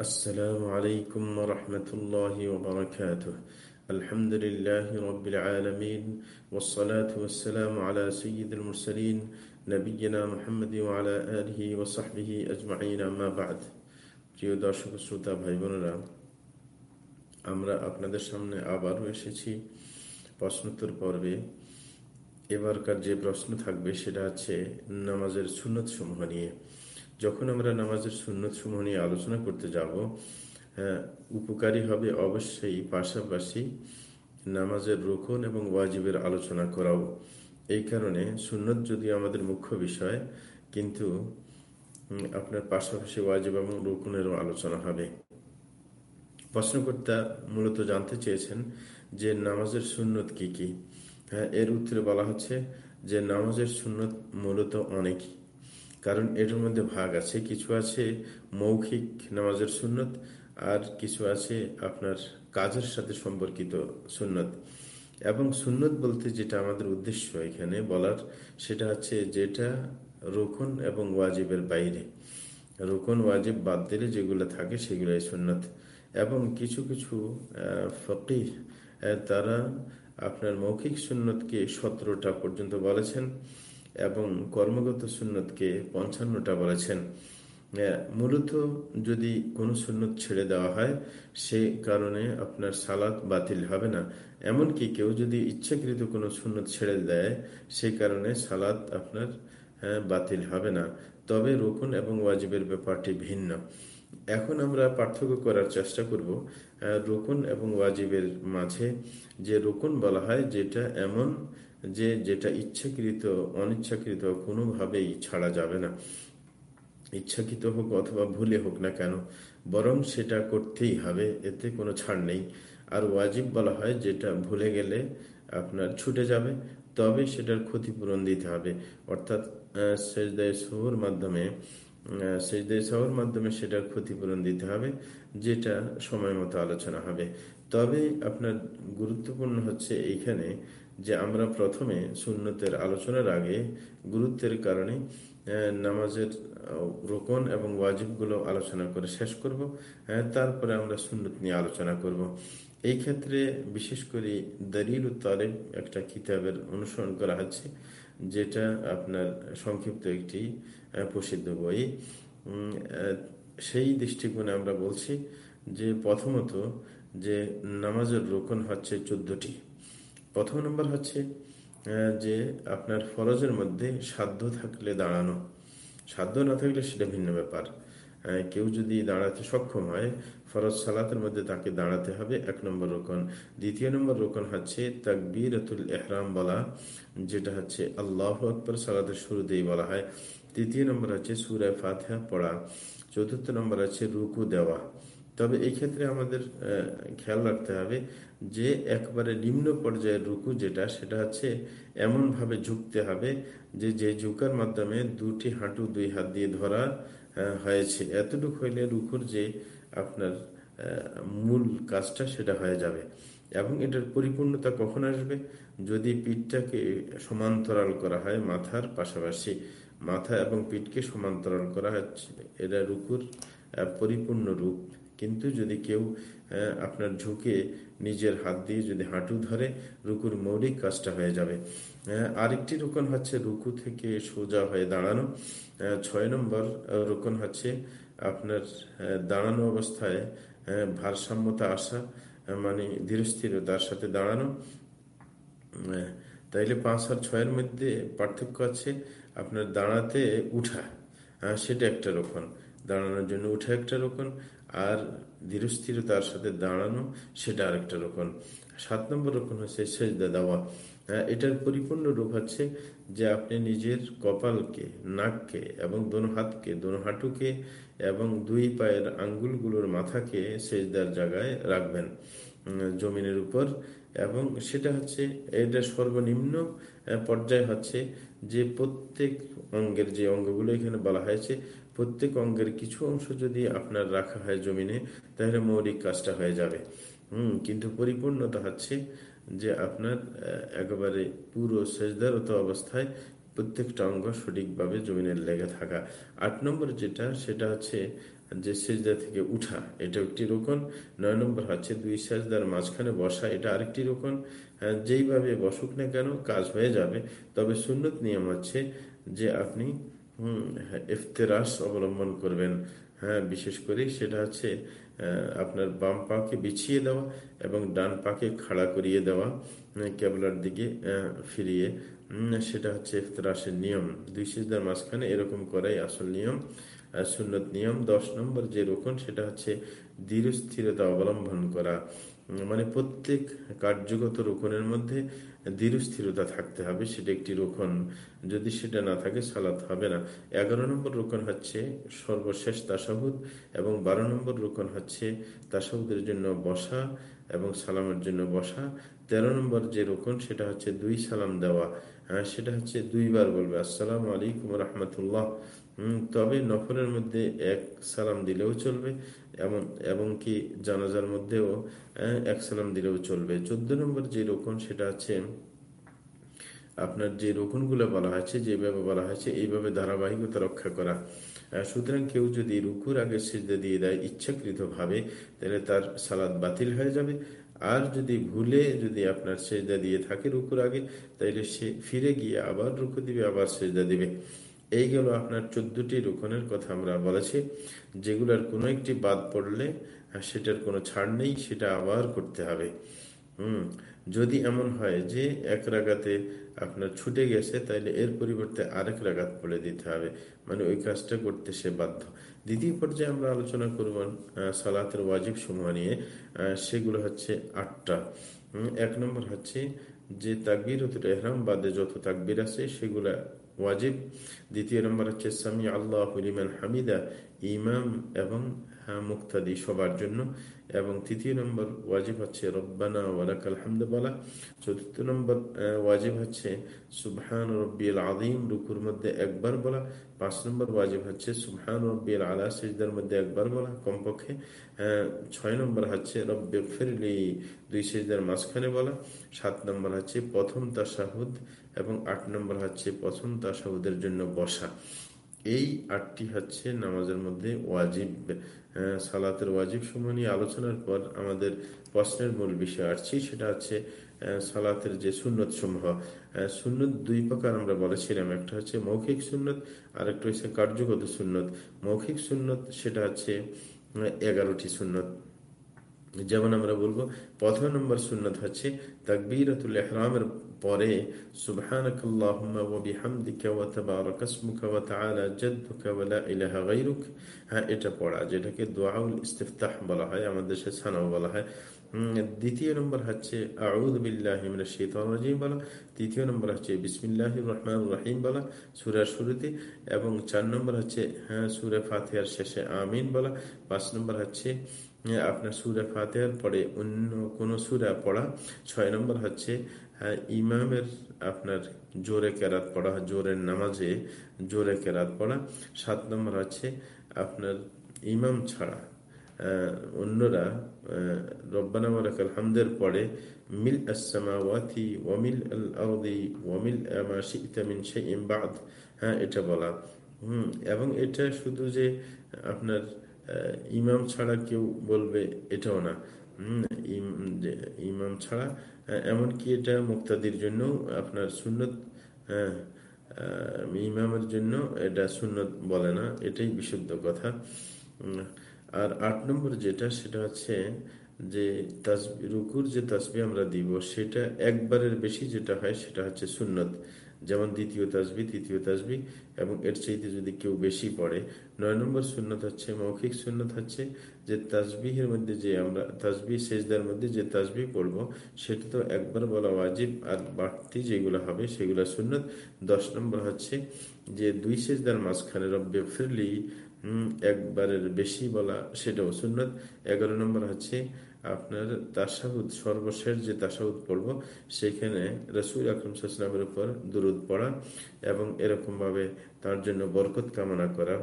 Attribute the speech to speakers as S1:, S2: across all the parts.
S1: السلام عليكم ورحمة الله وبركاته الحمد لله رب العالمين والصلاة والسلام على سيد المرسلين نبينا محمد وعلى آله وصحبه أجمعين ما بعد প্রিয় দর্শক শ্রোতা ভাই বোনেরা আমরা আপনাদের সামনে আবারও এসেছি প্রশ্নোত্তর পর্বে এবারকার যে প্রশ্ন থাকবে সেটা হচ্ছে নামাজের সুন্নত সমূহ নিয়ে যখন আমরা নামাজের সুন্নত সমূহ নিয়ে আলোচনা করতে যাব হ্যাঁ, উপকারী হবে অবশ্যই পাশাপাশি নামাজের রোকন এবং ওয়াজিবের আলোচনা করাও। এই কারণে সুন্নত যদি আমাদের মুখ্য বিষয় কিন্তু আপনার পাশাপাশি ওয়াজিব এবং রোকনেরও আলোচনা হবে। প্রশ্নকর্তা মূলত জানতে চেয়েছেন যে নামাজের সুন্নত কি কি? হ্যাঁ এর উত্তরে বলা হচ্ছে যে নামাজের সুন্নত মূলত অনেকই। কারণ এটার মধ্যে ভাগ আছে, কিছু আছে মৌখিক নামাজের সুন্নত আর কিছু আছে আপনার কাজের সাথে সম্পর্কিত সুন্নত। এবং সুন্নত বলতে যেটা আমাদের উদ্দেশ্য এখানে বলার, সেটা হচ্ছে যেটা রোকন এবং ওয়াজিবের বাইরে। রোকন, ওয়াজিব বাদ দিলে যেগুলো থাকে সেগুলোই সুন্নত। এবং কিছু কিছু ফকির তারা আপনার মৌখিক সুন্নতকে সতেরোটা পর্যন্ত বলেছেন। এবং কর্মগত সুন্নতকে পঞ্চান্নটা বলেছেন। মূলত যদি কোনো সুন্নত ছেড়ে দেওয়া হয়, সে কারণে আপনার সালাত বাতিল হবে না। এমনকি কেউ যদি ইচ্ছাকৃত কোনো সুন্নত ছেড়ে দেয়, সে কারণে সালাত আপনার বাতিল হবে না। তবে রোকন এবং ওয়াজিবের ব্যাপারটি ভিন্ন। এখন আমরা পার্থক্য করার চেষ্টা করব রোকন এবং ওয়াজিবের মাঝে যে রোকন বলা হয়, যেটা এমন যে যেটা ইচ্ছাকৃত, অনিচ্ছাকৃত কোনোভাবেই ছাড়া যাবে না। ইচ্ছাকৃত হোক অথবা ভুলে হোক না কেন, বরং সেটা করতেই হবে, এতে কোনো ছাড় নেই। আর ওয়াজিব বলা হয়, যেটা ভুলে গেলে আপনার ছুটে যাবে, তবে সেটার ক্ষতিপূরণ দিতে হবে। অর্থাৎ সেজদায় শহর মাধ্যমে সেজদায় শহর মাধ্যমে সেটার ক্ষতিপূরণ দিতে হবে, যেটা সময় মতো আলোচনা হবে। তবে আপনার গুরুত্বপূর্ণ হচ্ছে এইখানে যে আমরা প্রথমে সুন্নতের আলোচনার আগে গুরুত্বের কারণে নামাজের রোকন এবং ওয়াজিবগুলো আলোচনা করে শেষ করব তারপরে আমরা সুন্নত নিয়ে আলোচনা করব। এই ক্ষেত্রে বিশেষ করে দলিল তালেব একটা কিতাবের অনুসরণ করা হচ্ছে, যেটা আপনার সংক্ষিপ্ত একটি প্রসিদ্ধ বই। সেই দৃষ্টিকোণে আমরা বলছি যে প্রথমত যে নামাজের রোকন হচ্ছে চোদ্দটি। প্রথম নম্বর হচ্ছে যে আপনার ফরজের মধ্যে সাধ্য থাকলে দাঁড়ানো। সাধ্য না থাকলে সেটা ভিন্ন ব্যাপার। কেউ যদি দাঁড়াতে সক্ষম হয়, ফরজ সালাতের মধ্যে তাকে দাঁড়াতে হবে, এক নম্বর রোকন। দ্বিতীয় নম্বর রোকন হচ্ছে তাকবীরতুল এহরাম বলা, যেটা হচ্ছে আল্লাহ আকবর সালাতের শুরুতেই বলা হয়। তৃতীয় নম্বর হচ্ছে সুরায় ফাতেহা পড়া। চতুর্থ নম্বর আছে রুকু দেওয়া। তবে এই ক্ষেত্রে আমাদের খেয়াল রাখতে হবে যে একবারে নিম্ন পর্যায়ের রুকু যেটা, সেটা হচ্ছে এমনভাবে ঝুঁকতে হবে যে যে ঝুঁকার মাধ্যমে দুটি হাঁটু দুই হাত দিয়ে ধরা হয়েছে। এতটুকু হইলে রুকুর যে আপনার মূল কাজটা সেটা হয়ে যাবে। এবং এটার পরিপূর্ণতা কখন আসবে? যদি পিঠটাকে সমান্তরাল করা হয় মাথার পাশাপাশি, মাথা এবং পিঠকে সমান্তরাল করা হচ্ছে, এটা রুকুর পরিপূর্ণ রূপ। কিন্তু যদি কেউ আপনার ঝুঁকে নিজের হাত দিয়ে যদি হাঁটু ধরে, রুকুর মৌলিক কাজটা হয়ে যাবে। আরেকটি রোকন হচ্ছে রুকু থেকে সোজা হয়ে দাঁড়ানো। ছয় নম্বর রোকন হচ্ছে আপনার দাঁড়ানো অবস্থায় ভারসাম্যতা আসা মানে ধীরস্থিরতার সাথে দাঁড়ানো। তাইলে পাঁচ আর ছয়ের মধ্যে পার্থক্য আছে আপনার দাঁড়াতে উঠা। সেটা একটা রোকন। দাঁড়ানোর জন্য উঠা একটা রোকন। আর ধীরস্থিরতার সাথে দাঁড়ানো, সেটা আরেকটা রোকন সাত নম্বর রোকন হচ্ছে সেজদা দেওয়া। এটার পরিপূর্ণ রূপ হচ্ছে যে আপনি নিজের কপালকে, নাককে এবং দোনো হাতকে, দোনো হাঁটুকে এবং দুই পায়ের আঙ্গুলগুলোর মাথাকে সেজদার জায়গায় রাখবেন জমিনের উপর। এবং সেটা হচ্ছে, এটা সর্বনিম্ন পর্যায় হচ্ছে যে প্রত্যেক অঙ্গের যে অঙ্গগুলো এখানে বলা হয়েছে প্রত্যেক অঙ্গের কিছু অংশ যদি আপনার রাখা হয় জমিনে, তাহলে মৌলিক কাজটা হয়ে যাবে। হুম, কিন্তু পরিপূর্ণতা হচ্ছে যে আপনার একেবারে পুরো সেজদারত অবস্থায় প্রত্যেকটা অঙ্গ সঠিকভাবে জমিনের লেগে থাকা। আট নম্বর যেটা, সেটা হচ্ছে যে সেজদা থেকে উঠা, এটা একটি রোকন। নয় নম্বর হচ্ছে দুই সেজদার মাঝখানে বসা, এটা আরেকটি রোকন। যেইভাবে বসুক না কেন, কাজ হয়ে যাবে। তবে সুন্নত নিয়ম হচ্ছে যে আপনি ইফতেরাস অবলম্বন করবেন। হ্যাঁ বিশেষ করে সেটা হচ্ছে আপনার বাম পাকে বিছিয়ে দেওয়া এবং ডান পাকে খাড়া করিয়ে দেওয়া কেবলার দিকে ফিরিয়ে। সেটা হচ্ছে ইফতরাসের নিয়ম। দুই সিজদার মাঝখানে এরকম করাই আসল নিয়ম সুন্নত নিয়ম। দশ নম্বর যে রোকন, সেটা হচ্ছে দৃঢ় স্থিরতা অবলম্বন করা। মানে প্রত্যেক কার্যগত রোকনের মধ্যে দৃঢ় স্থিরতা থাকতে হবে, সেটা একটি রোকন। যদি সেটা না থাকে, সালাত হবে না। এগারো নম্বর রোকন হচ্ছে সর্বশেষ তাসাহুদ এবং বারো নম্বর রোকন হচ্ছে তাসাহুদের জন্য বসা এবং সালামের জন্য বসা। তেরো নম্বর যে রোকন, সেটা হচ্ছে দুই সালাম দেওয়া। হ্যাঁ সেটা হচ্ছে দুইবার বলবে, আসসালাম আলাইকুম রহমতুল্লাহ। তবে নফরের মধ্যে এক সালাম দিলেও চলবে, এমন, এবং কি জানাজার মধ্যেও এক সালাম দিলেও চলবে। চোদ্দ নম্বর যে রোকন, সেটা আছে আপনার যে রোকনগুলো বলা হয়েছে, যেভাবে বলা হয়েছে, এইভাবে ধারাবাহিকতা রক্ষা করা। সুতরাং কেউ যদি রুকুর আগে সেজদা দিয়ে দেয় ইচ্ছাকৃত ভাবে তাহলে তার সালাদ বাতিল হয়ে যাবে। আর যদি ভুলে যদি আপনার সেজদা দিয়ে থাকে রুকুর আগে তাইলে সে ফিরে গিয়ে আবার রুকু দিবে, আবার সেজদা দিবে। এই গেল আপনার চোদ্দটি রোকনের কথা আমরা বলেছি, যেগুলোর কোনো একটি বাদ পড়লে সেটার কোনো ছাড় নেই, সেটা আবার করতে হবে। হুম, যদি এমন হয় যে এক রাগাতে আপনার ছুটে গেছে, তাইলে এর পরিবর্তে আরেক রাগাত পড়ে দিতে হবে। মানে ওই কাজটা করতে সে বাধ্য। দ্বিতীয় পর্যায়ে আমরা আলোচনা করব সালাতের ওয়াজিব সমূহ নিয়ে। সেগুলো হচ্ছে আটটা। এক নম্বর হচ্ছে যে তাকবির এহরাম বাদে যত তাকবির আছে, সেগুলা ওয়াজিব দ্বিতীয় নম্বর হচ্ছে সামি আল্লাহ হামিদা ইমাম এবং মুক্তাদি সবার জন্য। এবং তৃতীয় নম্বর ওয়াজিব হচ্ছে, রব্বানা ওয়ালাকাল হামদ বলা। চতুর্থ নম্বর ওয়াজিব হচ্ছে, সুবহান রব্বিল আদিম রুকুর মধ্যে একবার বলা। পাঁচ নম্বর ওয়াজিব হচ্ছে, সুবহান রব্বিল আলা, সিজদার মধ্যে একবার বলা কমপক্ষে। ছয় নম্বর হচ্ছে রব্বে ফিরলি দুই সিজদার মাঝখানে বলা। সাত নম্বর হচ্ছে, প্রথম তাসাহুদ এবং আট নম্বর হচ্ছে, প্রথম তাসাহুদের জন্য বসা। এই আটটি হচ্ছে নামাজের মধ্যে ওয়াজিব। সালাতের ওয়াজিব সময় নিয়ে আলোচনার পর আমাদের প্রশ্নের মূল বিষয় আসছি। সেটা হচ্ছে সালাতের যে সুন্নত সমূহ। সুন্নত দুই প্রকার আমরা বলেছিলাম। একটা হচ্ছে মৌখিক সুন্নত আর একটা হচ্ছে কার্যগত সুন্নত। মৌখিক সুন্নত, সেটা হচ্ছে এগারোটি সুন্নত। যেমন আমরা বলব, প্রথম নম্বর সুন্নত হচ্ছে তাকবীরতুল এহরামের পরে হ্যাঁ এটা পড়া, যেটাকে দোয়াউল ইস্তেফতাহ বলা হয়, আমাদের দেশে ছানাও বলা হয়। দ্বিতীয় নম্বর হচ্ছে বলা। তৃতীয় নম্বর হচ্ছে বিসমিল্লাহ রহমান রাহিম বলা, সুরার শুরুতে। এবং চার নম্বর হচ্ছে হ্যাঁ সুরে ফাতেহার শেষে আমিন বলা। পাঁচ নম্বর হচ্ছে আপনার সুরে ফাতেহার পরে অন্য কোনো সুরা পড়া। ছয় নম্বর হচ্ছে হ্যাঁ ইমামের আপনার জোরে কেরাত পড়া, জোরের নামাজে জোরে কেরাত পড়া। সাত নম্বর হচ্ছে আপনার ইমাম ছাড়া অন্যরা রব্বানা হামদের পরে, মিল আসসামাওয়াতি ওয়ামিল আল আরদি ওয়ামিল মা শি'তা মিন শাইইন হ্যাঁ এটা বলা। হুম, এবং এটা শুধু যে আপনার ইমাম ছাড়া কেউ বলবে এটাও না। ইমাম ছাড়া এমনকি এটা মুক্তাদির জন্য আপনার সুন্নত ইমামের জন্য এটা সুন্নত বলে না, এটাই বিশুদ্ধ কথা। আর আট নম্বর যেটা, সেটা হচ্ছে যে তাসবি, রুকুর যে তাসবি আমরা দিব, সেটা একবারের বেশি যেটা হয়, সেটা হচ্ছে সুন্নত। যেমন দ্বিতীয় তাজবি তৃতীয় তাজবি এবং এর চাইতে যদি কেউ বেশি পড়ে, নয় নম্বর সুন্নত হচ্ছে, মৌখিক সুন্নত হচ্ছে যে তাজবিহের মধ্যে যে আমরা তাজবি শেষদার মধ্যে যে তাজবি পড়ব, সেটা তো একবার বলা ওয়াজিব, আর বাড়তি যেগুলো হবে সেগুলো সুন্নত। দশ নম্বর হচ্ছে যে দুই শেষদার মাঝখানে রব্বে ফিরলি একবারের বেশি বলা সেটাও সুন্নত। এগারো নম্বর হচ্ছে আপনার তাসাহুদ সর্বশেষ যে তাসাহুদ পড়ব, সেখানে রসুল আকরম সাল্লামের উপর দুরুদ পড়া এবং এরকমভাবে তার জন্য বরকত কামনা করা।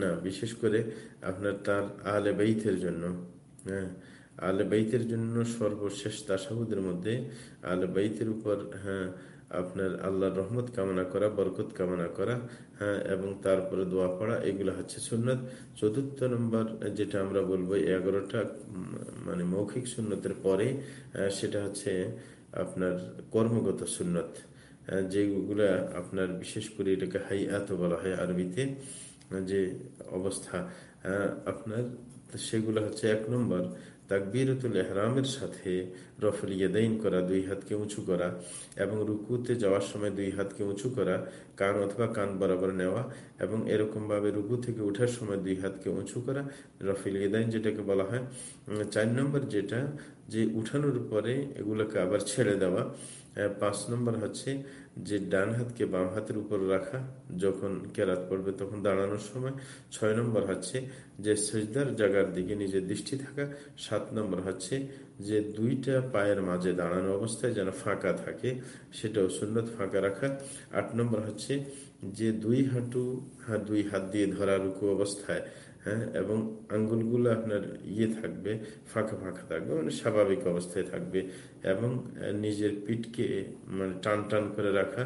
S1: না, বিশেষ করে আপনার তার আলে বেইথের জন্য। হ্যাঁ আলে বেইতের জন্য সর্বশেষ তাসাহুদের মধ্যে আলে বেইতের উপর হ্যাঁ আপনার আল্লাহর রহমত কামনা করা, বরকত কামনা করা হ্যাঁ এবং তারপরে দোয়া পড়া, এগুলো হচ্ছে সুন্নত। চতুর্থ নম্বর যেটা আমরা বলব এগারোটা মানে মৌখিক সুন্নতের পরে সেটা হচ্ছে আপনার কর্মগত সুন্নত। যেগুলা আপনার বিশেষ করে এটাকে হাই এত বলা হয় আরবিতে, যে অবস্থা। আপনার সেগুলো হচ্ছে এক নম্বর। তাকবিরতুল এহরামের সাথে রফল ইয়াদাইন করা দুই হাতকে উঁচু করা এবং রুকুতে যাওয়ার সময় দুই হাতকে উঁচু করা, কান অথবা কান বরাবর নেওয়া এবং এরকমভাবে রুকু থেকে ওঠার সময় দুই হাতকে উঁচু করা, রফিল ইয়াদাইন যেটাকে বলা হয়। চার নম্বর যেটা, যে উঠানোর পরে এগুলোকে আবার ছেড়ে দেওয়া পাঁচ নম্বর হচ্ছে যে ডান হাতকে বাম হাতের উপর রাখা, যখন কেরাত পড়বে তখন দাঁড়ানোর সময়, ছয় নম্বর হচ্ছে যে সজদার জায়গার দিকে নিজের দৃষ্টি থাকা, সাত নম্বর হচ্ছে যে দুইটা পায়ের মাঝে দাঁড়ানো অবস্থায় যেন ফাঁকা থাকে, সেটাও সুন্নত ফাঁকা রাখা। আট নম্বর হচ্ছে যে দুই হাঁটু দুই হাত দিয়ে ধরা রুকু অবস্থায় হ্যাঁ এবং আঙ্গুলগুলো আপনার ইয়ে থাকবে, ফাঁকা ফাঁকা থাকবে মানে স্বাভাবিক অবস্থায় থাকবে, এবং নিজের পিঠকে মানে টান টান করে রাখা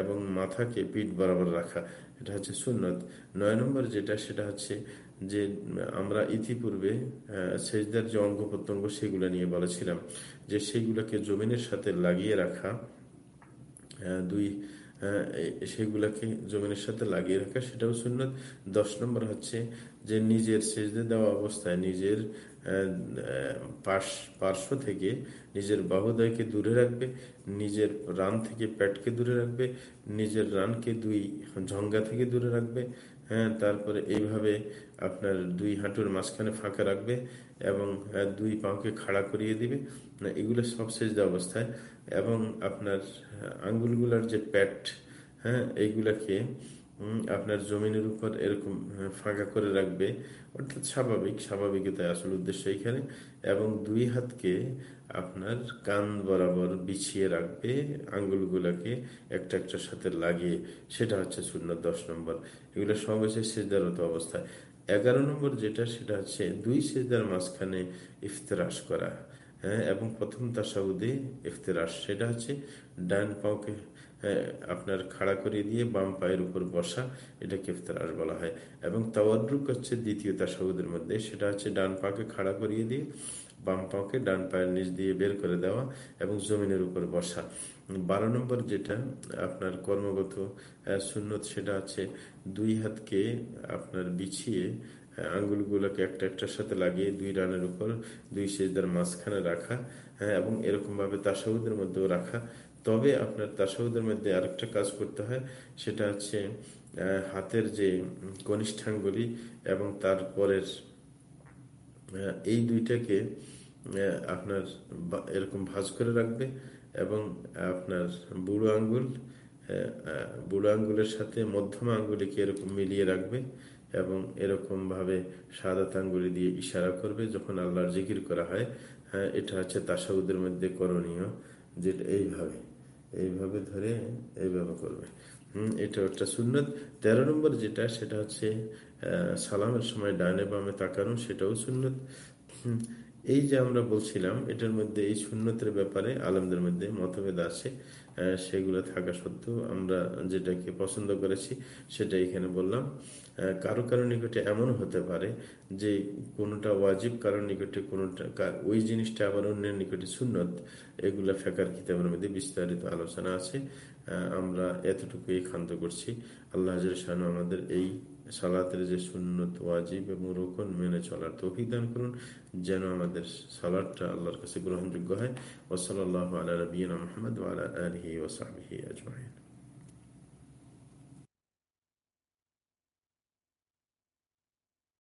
S1: এবং মাথাকে পিঠ বরাবর রাখা, এটা হচ্ছে সুন্নত। নয় নম্বর যেটা, সেটা হচ্ছে যে, আমরা ইতিপূর্বে সেজদার যে অঙ্গ প্রত্যঙ্গ সেগুলো নিয়ে বলেছিলাম, যে সেগুলোকে জমিনের সাথে লাগিয়ে রাখা দুই সেগুলাকে জমিনের সাথে লাগিয়ে রাখা, সেটাও সুন্নত। দশ নম্বর হচ্ছে যে নিজের সেজদে দেওয়া অবস্থায় নিজের পাশ, পার্শ্ব থেকে নিজের বাহুদয়কে দূরে রাখবে, নিজের রান থেকে প্যাটকে দূরে রাখবে, নিজের রানকে দুই ঝঙ্গা থেকে দূরে রাখবে হ্যাঁ তারপরে এইভাবে আপনার দুই হাঁটুর মাঝখানে ফাঁকা রাখবে এবং দুই পাঁকে খাড়া করিয়ে দিবে। এগুলো সব সেজদা অবস্থায়। এবং আপনার আঙ্গুলগুলার যে প্যাট হ্যাঁ এইগুলাকে আপনার জমিনের উপর এরকম ফাঁকা করে রাখবে, অর্থাৎ স্বাভাবিক, স্বাভাবিকতায় আসল উদ্দেশ্য এখানে এবং দুই হাতকে আপনার কান বরাবর বিছিয়ে রাখবে, আঙ্গুলগুলাকে একটা একটার সাথে লাগিয়ে, সেটা হচ্ছে শূন্য দশ নম্বর। এগুলো সব হচ্ছে সেজদারত অবস্থায় এগারো নম্বর যেটা, সেটা হচ্ছে দুই সেজদার মাঝখানে ইফতরাস করা হ্যাঁ এবং প্রথম তাসাউদে ইফতরাস সেটা হচ্ছে ডান পাওকে আপনার খাড়া করে দিয়ে বাম পায়ের উপর বসা, এটাকে ইফতারাস বলা হয়। এবং তাওয়াদ্রুক হচ্ছে দ্বিতীয় তাসাউদের মধ্যে, সেটা হচ্ছে ডান পাকে খাড়া করিয়ে দিয়ে বাম পাকে ডান পায়ের নিচ দিয়ে বের করে দেওয়া এবং জমিনের উপর বসা। বারো নম্বর যেটা, আপনার কর্মগত সুন্নত, সেটা আছে দুই হাতকে আপনার বিছিয়ে আঙ্গুলগুলোকে একটা একটার সাথে লাগিয়ে দুই রানের উপর দুই সেজদার মাঝখানে রাখা হ্যাঁ এবং এরকমভাবে তাসাউদের মধ্যেও রাখা তবে আপনার তাসাউদের মধ্যে আরেকটা কাজ করতে হয়, সেটা হচ্ছে হাতের যে কনিষ্ঠাঙ্গুলি এবং তারপরের এই দুইটাকে আপনার এরকম ভাজ করে রাখবে এবং আপনার বুড়ো আঙ্গুল বুড়ো আঙ্গুলের সাথে মধ্যম আঙ্গুলিকে এরকম মিলিয়ে রাখবে এবং এরকম ভাবে সাদা আঙ্গুলি দিয়ে ইশারা করবে যখন আল্লাহর জিকির করা হয়। হ্যাঁ এটা হচ্ছে তাসাউদের মধ্যে করণীয় যেটা এইভাবে। এইভাবে ধরে এইভাবে করবে। হম, এটা একটা সুন্নত। তেরো নম্বর যেটা, সেটা হচ্ছে সালামের সময় ডানে বামে তাকানো, সেটাও সুন্নত। এই যে আমরা বলছিলাম, এটার মধ্যে এই শূন্যতের ব্যাপারে আলমদের মধ্যে মতভেদ আছে সেগুলো থাকা সত্ত্বেও আমরা যেটাকে পছন্দ করেছি সেটা এখানে বললাম। কারও কারও নিকটে এমন হতে পারে যে কোনোটা ওয়াজিব, কারও নিকটে কোনোটা ওই জিনিসটা আবার অন্যের নিকটে সুন্নত, এগুলা ফেকার কিতাবের মধ্যে বিস্তারিত আলোচনা আছে। আমরা এতটুকুই ক্ষান্ত করছি। আল্লাহ আমাদের এই সালাতের যে সুন্নত ওয়াজিব এবং রোকন মেনে চলার তৌফিক দান করুন, যেন আমাদের সালাদটা আল্লাহর কাছে গ্রহণযোগ্য হয়। ওসলাল্লাহ আলা নবীনা মোহাম্মদ আলা আলহি ওসাহি আজমাইন।